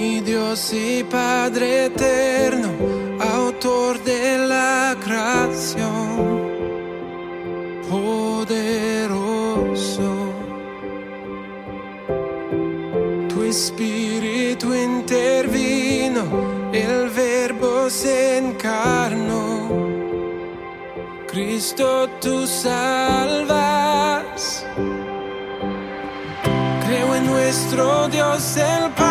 mi Dios y Padre eterno, autor de la creación, poderoso. Tu espíritu intervino, el verbo se encarnó. Cristo, tú salvas. Nuestro Dios el Padre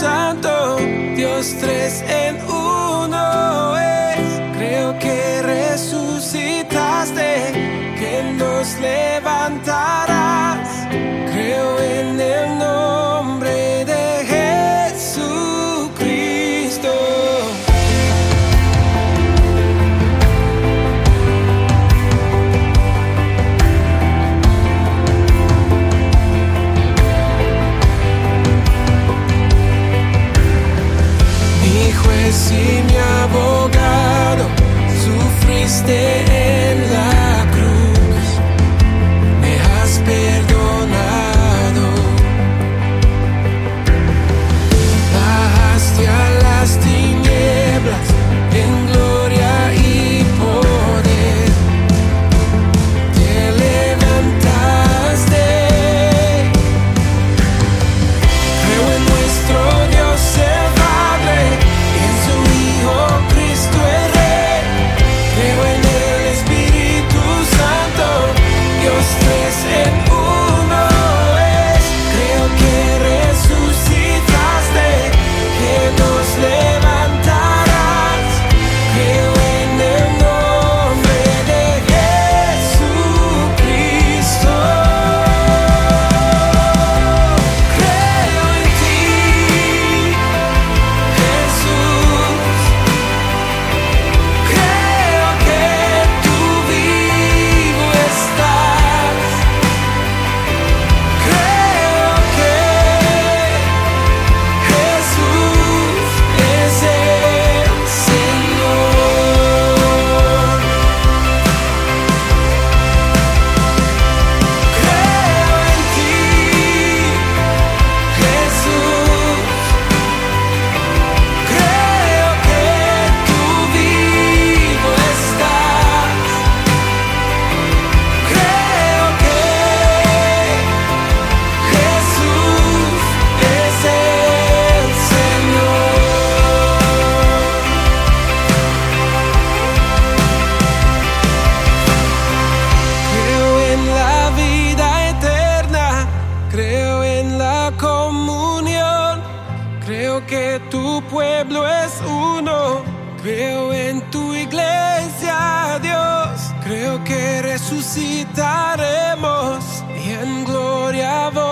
Santo, Dios tres en uno juez y mi abogado, sufriste en la creo en la comunión, creo que tu pueblo es uno, creo en tu iglesia, Dios, creo que resucitaremos y en gloria volveremos.